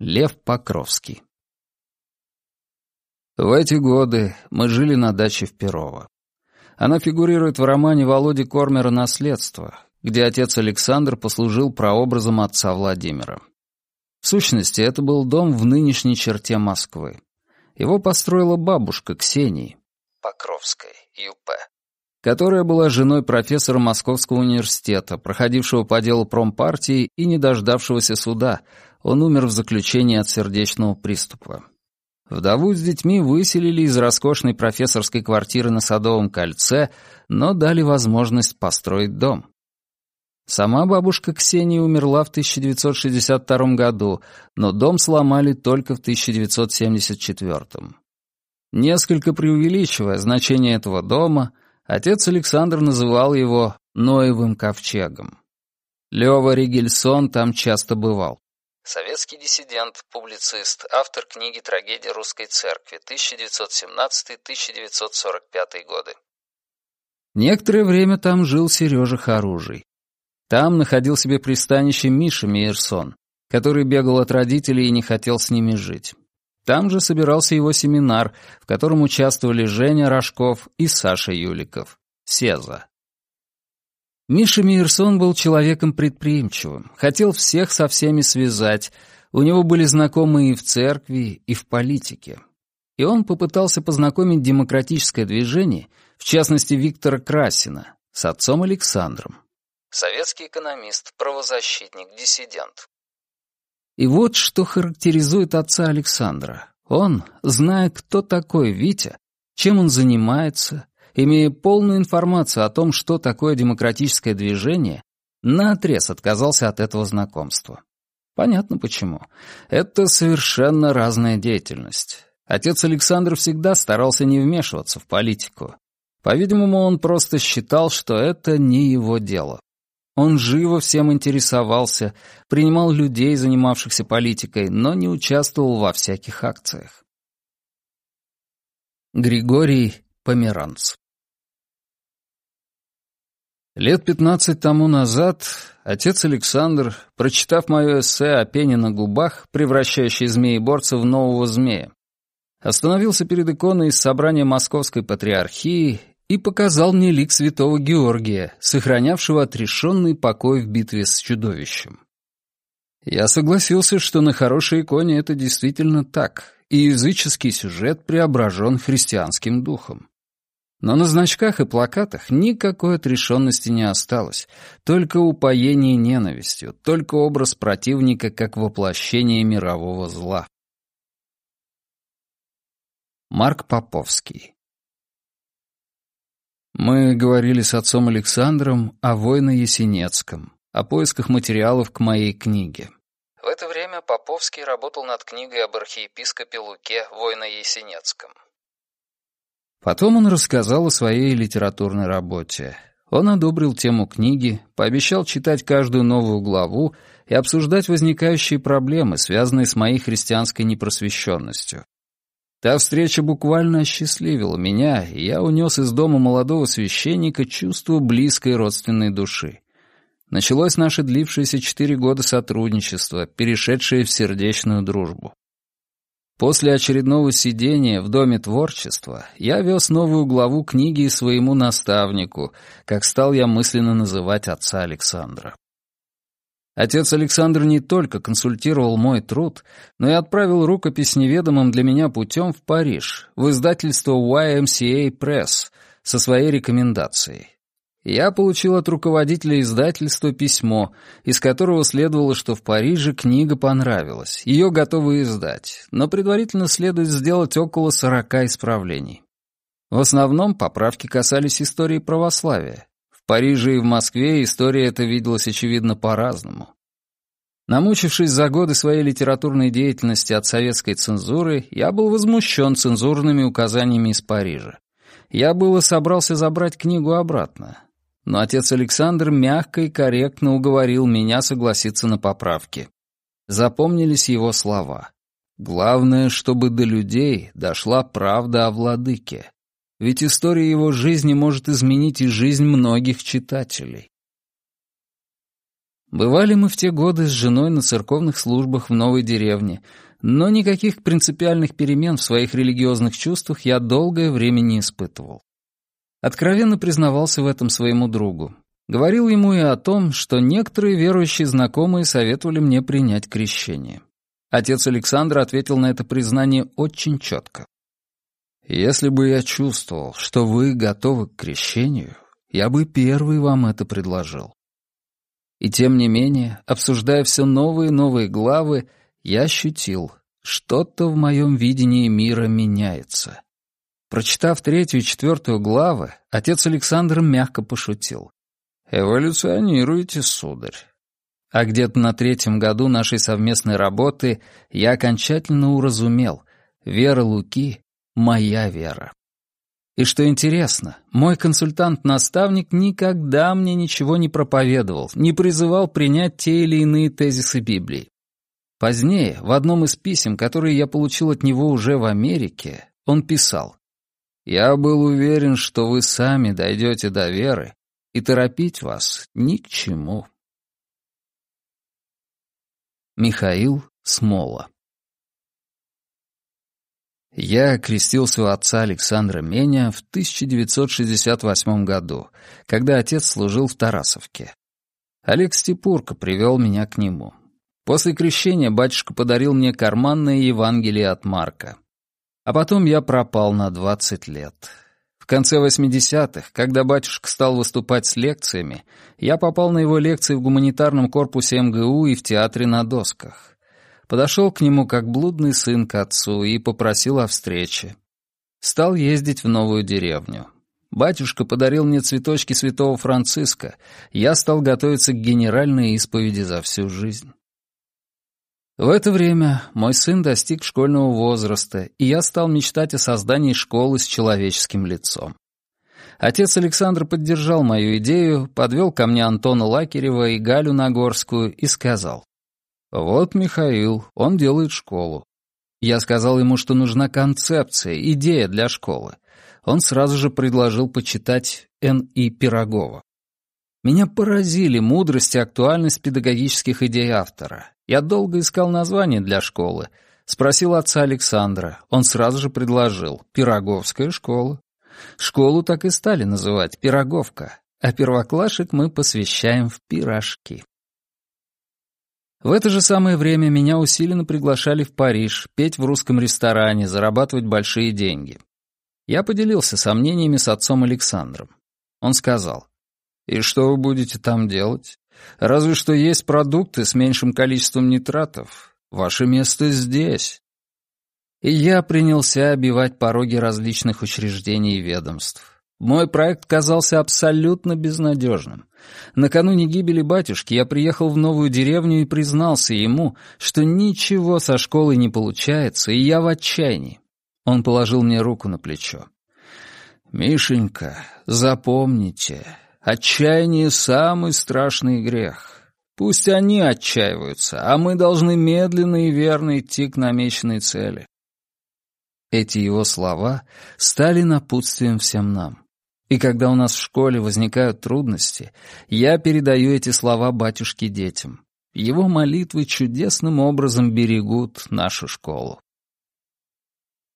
Лев Покровский. В эти годы мы жили на даче в Перово. Она фигурирует в романе Володи Кормера «Наследство», где отец Александр послужил прообразом отца Владимира. В сущности, это был дом в нынешней черте Москвы. Его построила бабушка Ксении, Покровской, ЮП, которая была женой профессора Московского университета, проходившего по делу промпартии и не дождавшегося суда. Он умер в заключении от сердечного приступа. Вдову с детьми выселили из роскошной профессорской квартиры на Садовом кольце, но дали возможность построить дом. Сама бабушка Ксения умерла в 1962 году, но дом сломали только в 1974. Несколько преувеличивая значение этого дома, отец Александр называл его «Ноевым ковчегом». Лёва Ригельсон там часто бывал. Советский диссидент, публицист, автор книги «Трагедия русской церкви» 1917-1945 годы. Некоторое время там жил Сережа Харужий. Там находил себе пристанище Миша Мейерсон, который бегал от родителей и не хотел с ними жить. Там же собирался его семинар, в котором участвовали Женя Рожков и Саша Юликов. Сеза. Миша Мейерсон был человеком предприимчивым, хотел всех со всеми связать, у него были знакомые и в церкви, и в политике. И он попытался познакомить демократическое движение, в частности Виктора Красина, с отцом Александром. Советский экономист, правозащитник, диссидент. И вот что характеризует отца Александра. Он, зная, кто такой Витя, чем он занимается, имея полную информацию о том, что такое демократическое движение, наотрез отказался от этого знакомства. Понятно почему. Это совершенно разная деятельность. Отец Александр всегда старался не вмешиваться в политику. По-видимому, он просто считал, что это не его дело. Он живо всем интересовался, принимал людей, занимавшихся политикой, но не участвовал во всяких акциях. Григорий Померанц Лет пятнадцать тому назад отец Александр, прочитав мое эссе о пене на губах, превращающей змееборца в нового змея, остановился перед иконой из собрания Московской Патриархии и показал мне лик святого Георгия, сохранявшего отрешенный покой в битве с чудовищем. Я согласился, что на хорошей иконе это действительно так, и языческий сюжет преображен христианским духом. Но на значках и плакатах никакой отрешенности не осталось, только упоение ненавистью, только образ противника как воплощение мирового зла. Марк Поповский мы говорили с отцом Александром о Войно-Ясенецком, о поисках материалов к моей книге. В это время Поповский работал над книгой об архиепископе Луке Войно-Ясенецком. Потом он рассказал о своей литературной работе. Он одобрил тему книги, пообещал читать каждую новую главу и обсуждать возникающие проблемы, связанные с моей христианской непросвещенностью. Та встреча буквально осчастливила меня, и я унес из дома молодого священника чувство близкой родственной души. Началось наше длившееся четыре года сотрудничества, перешедшее в сердечную дружбу. После очередного сидения в Доме творчества я вез новую главу книги своему наставнику, как стал я мысленно называть отца Александра. Отец Александр не только консультировал мой труд, но и отправил рукопись неведомым для меня путем в Париж, в издательство YMCA Press, со своей рекомендацией. Я получил от руководителя издательства письмо, из которого следовало, что в Париже книга понравилась, ее готовы издать, но предварительно следует сделать около сорока исправлений. В основном поправки касались истории православия, Париже и в Москве история эта виделась, очевидно, по-разному. Намучившись за годы своей литературной деятельности от советской цензуры, я был возмущен цензурными указаниями из Парижа. Я было собрался забрать книгу обратно. Но отец Александр мягко и корректно уговорил меня согласиться на поправки. Запомнились его слова. «Главное, чтобы до людей дошла правда о владыке. Ведь история его жизни может изменить и жизнь многих читателей. Бывали мы в те годы с женой на церковных службах в новой деревне, но никаких принципиальных перемен в своих религиозных чувствах я долгое время не испытывал. Откровенно признавался в этом своему другу. Говорил ему и о том, что некоторые верующие знакомые советовали мне принять крещение. Отец Александра ответил на это признание очень четко. «Если бы я чувствовал, что вы готовы к крещению, я бы первый вам это предложил. И тем не менее, обсуждая все новые и новые главы, я ощутил, что-то в моем видении мира меняется. Прочитав третью и четвертую главы, отец Александр мягко пошутил. «Эволюционируете, сударь». А где-то на третьем году нашей совместной работы я окончательно уразумел, вера Луки — моя вера. И что интересно, мой консультант-наставник никогда мне ничего не проповедовал, не призывал принять те или иные тезисы Библии. Позднее, в одном из писем, которые я получил от него уже в Америке, он писал, «Я был уверен, что вы сами дойдете до веры, и торопить вас ни к чему». Михаил Смола я крестился у отца Александра Меня в 1968 году, когда отец служил в Тарасовке. Олег Степурко привел меня к нему. После крещения батюшка подарил мне карманное Евангелие от Марка. А потом я пропал на 20 лет. В конце 80-х, когда батюшка стал выступать с лекциями, я попал на его лекции в гуманитарном корпусе МГУ и в театре на досках подошел к нему как блудный сын к отцу и попросил о встрече. Стал ездить в новую деревню. Батюшка подарил мне цветочки святого Франциска. Я стал готовиться к генеральной исповеди за всю жизнь. В это время мой сын достиг школьного возраста, и я стал мечтать о создании школы с человеческим лицом. Отец Александр поддержал мою идею, подвел ко мне Антона Лакерева и Галю Нагорскую и сказал, «Вот Михаил, он делает школу». Я сказал ему, что нужна концепция, идея для школы. Он сразу же предложил почитать Н. И. Пирогова. Меня поразили мудрость и актуальность педагогических идей автора. Я долго искал название для школы. Спросил отца Александра. Он сразу же предложил «Пироговская школа». Школу так и стали называть «Пироговка», а первоклашек мы посвящаем в пирожки. В это же самое время меня усиленно приглашали в Париж, петь в русском ресторане, зарабатывать большие деньги. Я поделился сомнениями с отцом Александром. Он сказал, «И что вы будете там делать? Разве что есть продукты с меньшим количеством нитратов. Ваше место здесь». И я принялся обивать пороги различных учреждений и ведомств. Мой проект казался абсолютно безнадежным. Накануне гибели батюшки я приехал в новую деревню и признался ему, что ничего со школой не получается, и я в отчаянии. Он положил мне руку на плечо. «Мишенька, запомните, отчаяние — самый страшный грех. Пусть они отчаиваются, а мы должны медленно и верно идти к намеченной цели». Эти его слова стали напутствием всем нам. И когда у нас в школе возникают трудности, я передаю эти слова батюшке детям. Его молитвы чудесным образом берегут нашу школу.